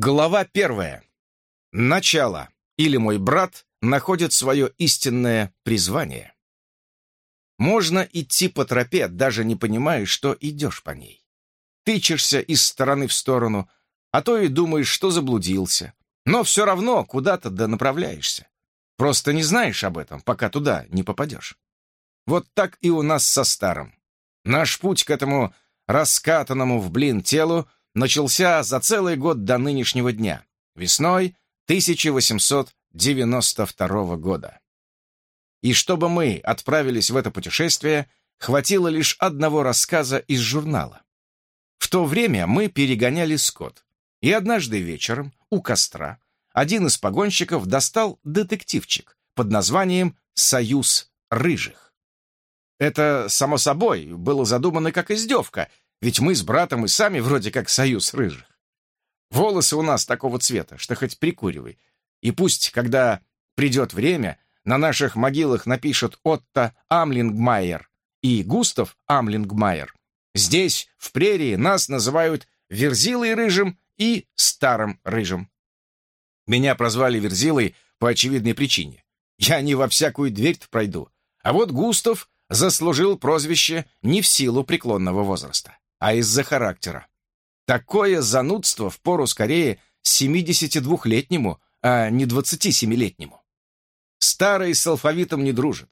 Глава первая. Начало. Или мой брат находит свое истинное призвание. Можно идти по тропе, даже не понимая, что идешь по ней. Тычешься из стороны в сторону, а то и думаешь, что заблудился. Но все равно куда-то да направляешься. Просто не знаешь об этом, пока туда не попадешь. Вот так и у нас со старым. Наш путь к этому раскатанному в блин телу начался за целый год до нынешнего дня, весной 1892 года. И чтобы мы отправились в это путешествие, хватило лишь одного рассказа из журнала. В то время мы перегоняли скот, и однажды вечером у костра один из погонщиков достал детективчик под названием «Союз рыжих». Это, само собой, было задумано как издевка, ведь мы с братом и сами вроде как союз рыжих. Волосы у нас такого цвета, что хоть прикуривай. И пусть, когда придет время, на наших могилах напишут Отто Амлингмайер и Густав Амлингмайер. Здесь, в прерии, нас называют Верзилой Рыжим и Старым Рыжим. Меня прозвали Верзилой по очевидной причине. Я не во всякую дверь пройду. А вот Густав заслужил прозвище не в силу преклонного возраста а из-за характера. Такое занудство в пору скорее 72-летнему, а не 27-летнему. Старый с алфавитом не дружит,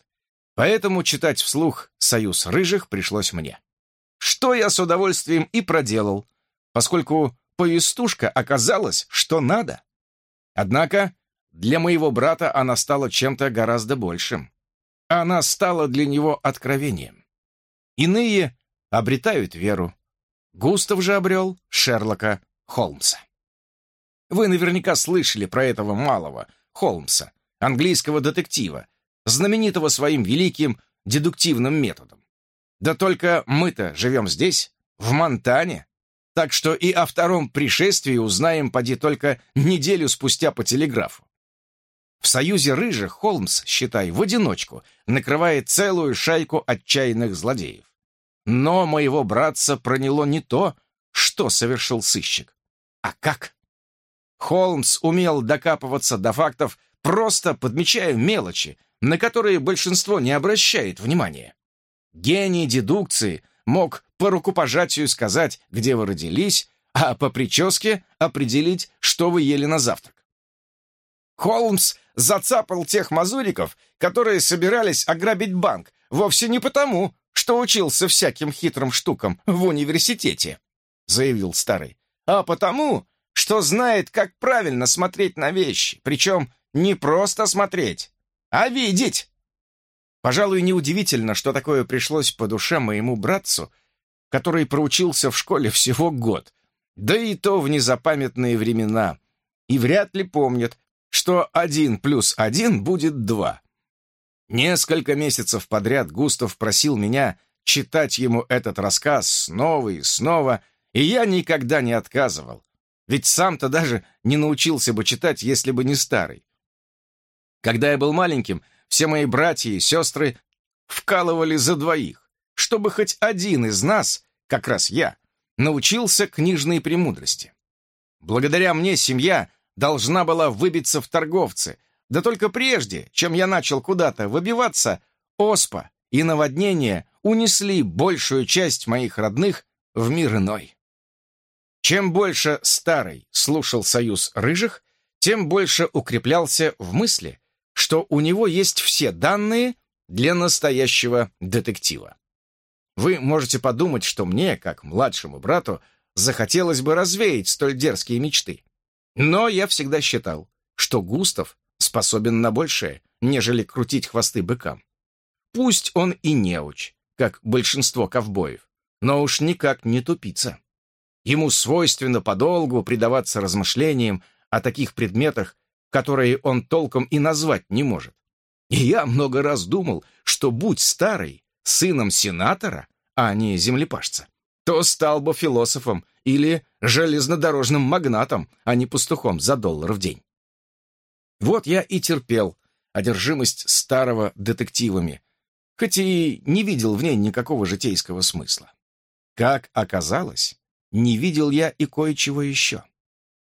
поэтому читать вслух «Союз рыжих» пришлось мне. Что я с удовольствием и проделал, поскольку повестушка оказалась, что надо. Однако для моего брата она стала чем-то гораздо большим. Она стала для него откровением. Иные обретают веру. Густав же обрел Шерлока Холмса. Вы наверняка слышали про этого малого Холмса, английского детектива, знаменитого своим великим дедуктивным методом. Да только мы-то живем здесь, в Монтане, так что и о втором пришествии узнаем поди только неделю спустя по телеграфу. В союзе рыжих Холмс, считай, в одиночку накрывает целую шайку отчаянных злодеев. Но моего братца проняло не то, что совершил сыщик, а как. Холмс умел докапываться до фактов, просто подмечая мелочи, на которые большинство не обращает внимания. Гений дедукции мог по рукопожатию сказать, где вы родились, а по прическе определить, что вы ели на завтрак. Холмс зацапал тех мазуриков, которые собирались ограбить банк, вовсе не потому, что учился всяким хитрым штукам в университете», — заявил старый, «а потому, что знает, как правильно смотреть на вещи, причем не просто смотреть, а видеть». Пожалуй, неудивительно, что такое пришлось по душе моему братцу, который проучился в школе всего год, да и то в незапамятные времена, и вряд ли помнит, что один плюс один будет два. Несколько месяцев подряд Густав просил меня читать ему этот рассказ снова и снова, и я никогда не отказывал. Ведь сам-то даже не научился бы читать, если бы не старый. Когда я был маленьким, все мои братья и сестры вкалывали за двоих, чтобы хоть один из нас, как раз я, научился книжной премудрости. Благодаря мне семья должна была выбиться в торговцы, да только прежде, чем я начал куда-то выбиваться, оспа и наводнение унесли большую часть моих родных в мир иной. Чем больше старый слушал союз рыжих, тем больше укреплялся в мысли, что у него есть все данные для настоящего детектива. Вы можете подумать, что мне, как младшему брату, захотелось бы развеять столь дерзкие мечты. Но я всегда считал, что Густав способен на большее, нежели крутить хвосты быкам. Пусть он и неуч, как большинство ковбоев, но уж никак не тупица. Ему свойственно подолгу предаваться размышлениям о таких предметах, которые он толком и назвать не может. И я много раз думал, что будь старый сыном сенатора, а не землепашца, то стал бы философом или железнодорожным магнатом, а не пастухом за доллар в день. Вот я и терпел одержимость старого детективами, хоть и не видел в ней никакого житейского смысла. Как оказалось, не видел я и кое-чего еще.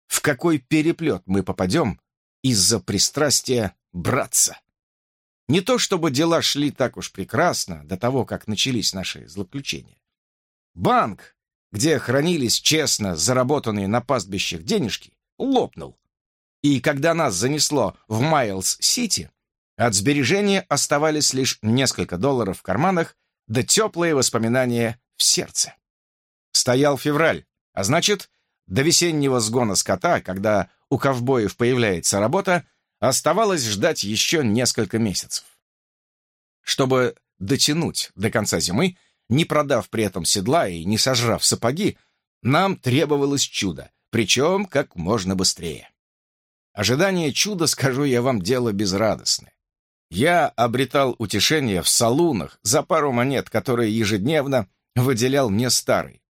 в какой переплет мы попадем из-за пристрастия братца. Не то чтобы дела шли так уж прекрасно до того, как начались наши злоключения. Банк, где хранились честно заработанные на пастбищах денежки, лопнул. И когда нас занесло в Майлз-Сити, от сбережения оставались лишь несколько долларов в карманах да теплые воспоминания в сердце. Стоял февраль, а значит, до весеннего сгона скота, когда у ковбоев появляется работа, оставалось ждать еще несколько месяцев. Чтобы дотянуть до конца зимы, не продав при этом седла и не сожрав сапоги, нам требовалось чудо, причем как можно быстрее. Ожидание чуда, скажу я вам, дело безрадостное. Я обретал утешение в салунах за пару монет, которые ежедневно выделял мне старый.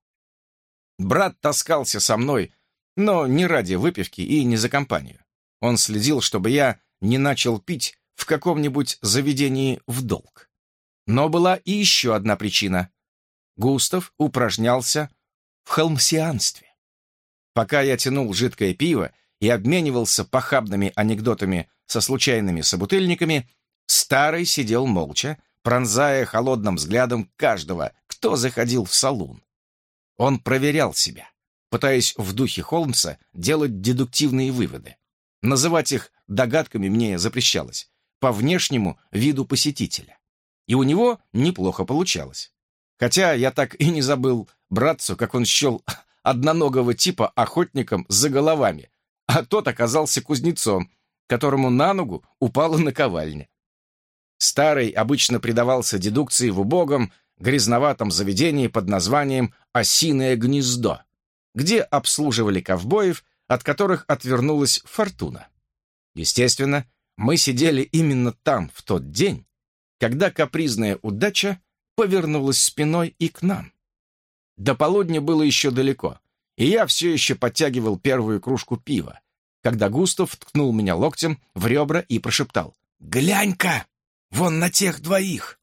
Брат таскался со мной, но не ради выпивки и не за компанию. Он следил, чтобы я не начал пить в каком-нибудь заведении в долг. Но была и еще одна причина. Густав упражнялся в холмсианстве. Пока я тянул жидкое пиво и обменивался похабными анекдотами со случайными собутыльниками, старый сидел молча, пронзая холодным взглядом каждого, кто заходил в салун. Он проверял себя, пытаясь в духе Холмса делать дедуктивные выводы. Называть их догадками мне запрещалось, по внешнему виду посетителя. И у него неплохо получалось. Хотя я так и не забыл братцу, как он счел одноногого типа охотником за головами, а тот оказался кузнецом, которому на ногу упала наковальня. Старый обычно предавался дедукции в убогом, грязноватом заведении под названием «Осиное гнездо», где обслуживали ковбоев, от которых отвернулась фортуна. Естественно, мы сидели именно там в тот день, когда капризная удача повернулась спиной и к нам. До полудня было еще далеко, и я все еще подтягивал первую кружку пива, когда Густав ткнул меня локтем в ребра и прошептал «Глянь-ка! Вон на тех двоих!»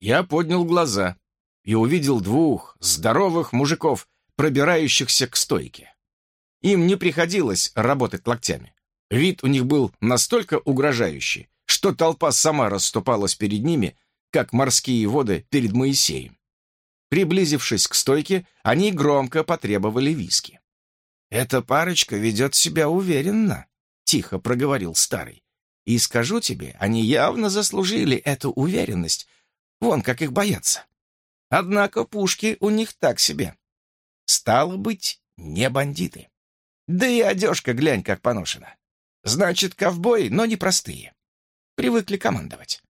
Я поднял глаза и увидел двух здоровых мужиков, пробирающихся к стойке. Им не приходилось работать локтями. Вид у них был настолько угрожающий, что толпа сама расступалась перед ними, как морские воды перед Моисеем. Приблизившись к стойке, они громко потребовали виски. «Эта парочка ведет себя уверенно», — тихо проговорил старый. «И скажу тебе, они явно заслужили эту уверенность, Вон как их боятся. Однако пушки у них так себе. Стало быть, не бандиты. Да и одежка, глянь, как поношена. Значит, ковбои, но не простые. Привыкли командовать.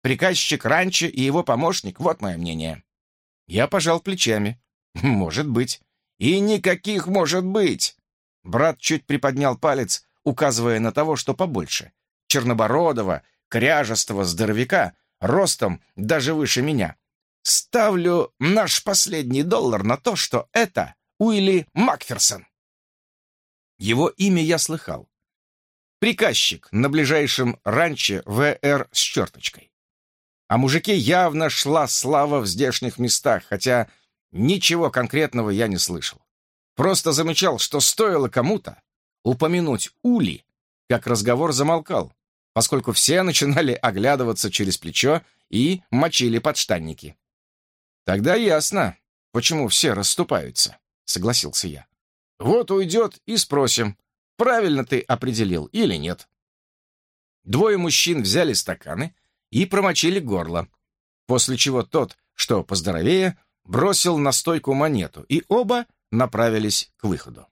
Приказчик раньше и его помощник, вот мое мнение. Я пожал плечами. Может быть. И никаких может быть. Брат чуть приподнял палец, указывая на того, что побольше. Чернобородого, кряжестого здоровяка, ростом даже выше меня. Ставлю наш последний доллар на то, что это Уилли Макферсон. Его имя я слыхал. Приказчик на ближайшем ранче ВР с черточкой. О мужике явно шла слава в здешних местах, хотя ничего конкретного я не слышал. Просто замечал, что стоило кому-то упомянуть Ули, как разговор замолкал, поскольку все начинали оглядываться через плечо и мочили подштанники. «Тогда ясно, почему все расступаются», — согласился я. «Вот уйдет и спросим, правильно ты определил или нет». Двое мужчин взяли стаканы и промочили горло, после чего тот, что поздоровее, бросил на стойку монету, и оба направились к выходу.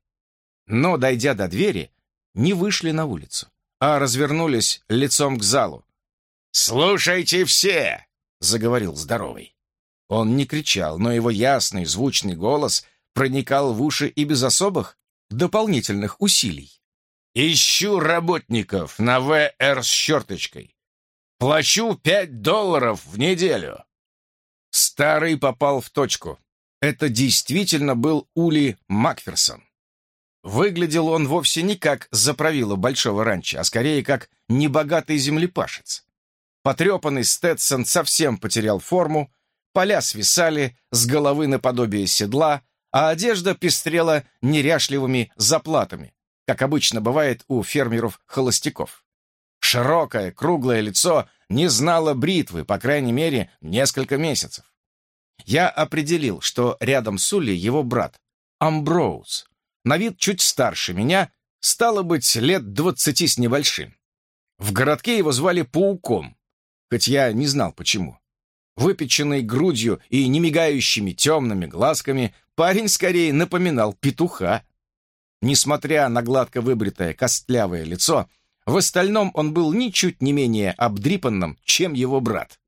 Но, дойдя до двери, не вышли на улицу а развернулись лицом к залу. «Слушайте все!» — заговорил здоровый. Он не кричал, но его ясный, звучный голос проникал в уши и без особых дополнительных усилий. «Ищу работников на ВР с черточкой. Плачу пять долларов в неделю». Старый попал в точку. Это действительно был Ули Макферсон. Выглядел он вовсе не как заправила большого ранчо, а скорее как небогатый землепашец. Потрепанный Сtetсон совсем потерял форму, поля свисали с головы наподобие седла, а одежда пестрела неряшливыми заплатами, как обычно бывает у фермеров-холостяков. Широкое, круглое лицо не знало бритвы, по крайней мере, несколько месяцев. Я определил, что рядом с Улли его брат, Амброуз, на вид чуть старше меня, стало быть, лет двадцати с небольшим. В городке его звали Пауком, хоть я не знал почему. Выпеченный грудью и немигающими темными глазками, парень скорее напоминал петуха. Несмотря на гладко выбритое костлявое лицо, в остальном он был ничуть не менее обдрипанным, чем его брат.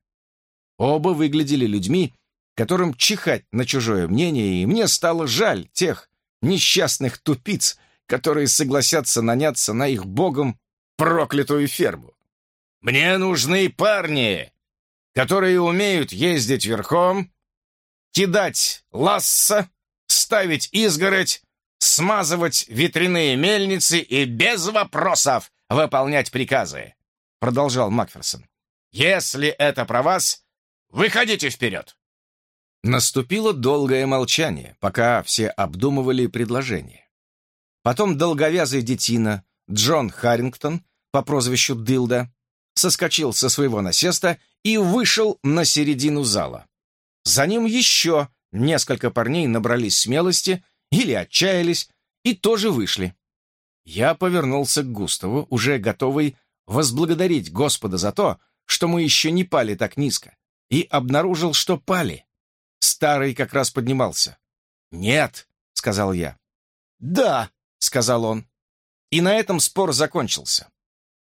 Оба выглядели людьми, которым чихать на чужое мнение, и мне стало жаль тех несчастных тупиц, которые согласятся наняться на их богом проклятую ферму. «Мне нужны парни, которые умеют ездить верхом, кидать ласса, ставить изгородь, смазывать ветряные мельницы и без вопросов выполнять приказы», — продолжал Макферсон. «Если это про вас, выходите вперед!» Наступило долгое молчание, пока все обдумывали предложение. Потом долговязый детина Джон Харрингтон по прозвищу Дилда соскочил со своего насеста и вышел на середину зала. За ним еще несколько парней набрались смелости или отчаялись и тоже вышли. Я повернулся к Густаву, уже готовый возблагодарить Господа за то, что мы еще не пали так низко, и обнаружил, что пали. Старый как раз поднимался. «Нет», — сказал я. «Да», — сказал он. И на этом спор закончился.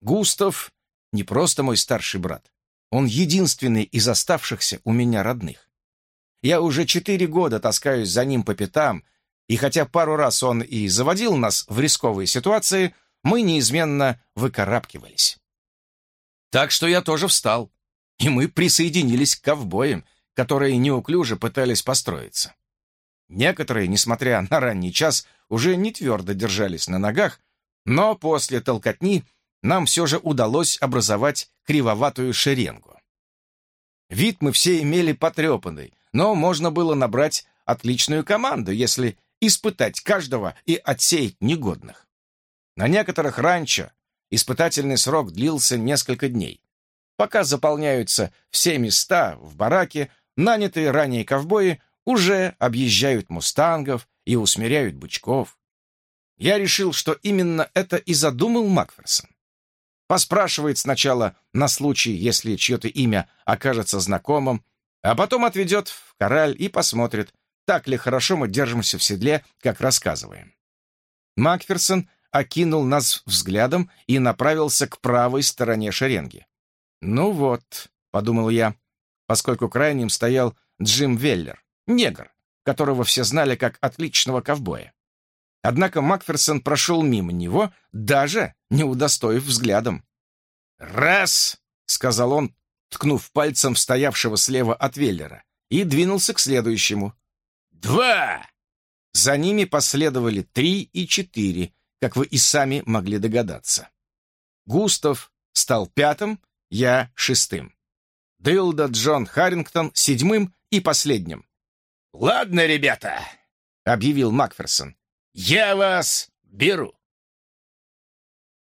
Густав не просто мой старший брат. Он единственный из оставшихся у меня родных. Я уже четыре года таскаюсь за ним по пятам, и хотя пару раз он и заводил нас в рисковые ситуации, мы неизменно выкарабкивались. Так что я тоже встал, и мы присоединились к ковбоям, которые неуклюже пытались построиться. Некоторые, несмотря на ранний час, уже не твердо держались на ногах, но после толкотни нам все же удалось образовать кривоватую шеренгу. Вид мы все имели потрепанный, но можно было набрать отличную команду, если испытать каждого и отсеять негодных. На некоторых ранчо испытательный срок длился несколько дней. Пока заполняются все места в бараке, нанятые ранее ковбои уже объезжают мустангов и усмиряют бычков. Я решил, что именно это и задумал Макферсон. Поспрашивает сначала на случай, если чье-то имя окажется знакомым, а потом отведет в кораль и посмотрит, так ли хорошо мы держимся в седле, как рассказываем. Макферсон окинул нас взглядом и направился к правой стороне шеренги. «Ну вот», — подумал я, поскольку крайним стоял Джим Веллер, негр, которого все знали как отличного ковбоя. Однако Макферсон прошел мимо него, даже не удостоив взглядом. «Раз!» — сказал он, ткнув пальцем стоявшего слева от Веллера, и двинулся к следующему. Два!» За ними последовали три и четыре, как вы и сами могли догадаться. Густав стал пятым, я шестым. Дилда Джон Харрингтон седьмым и последним. «Ладно, ребята», — объявил Макферсон, — «я вас беру».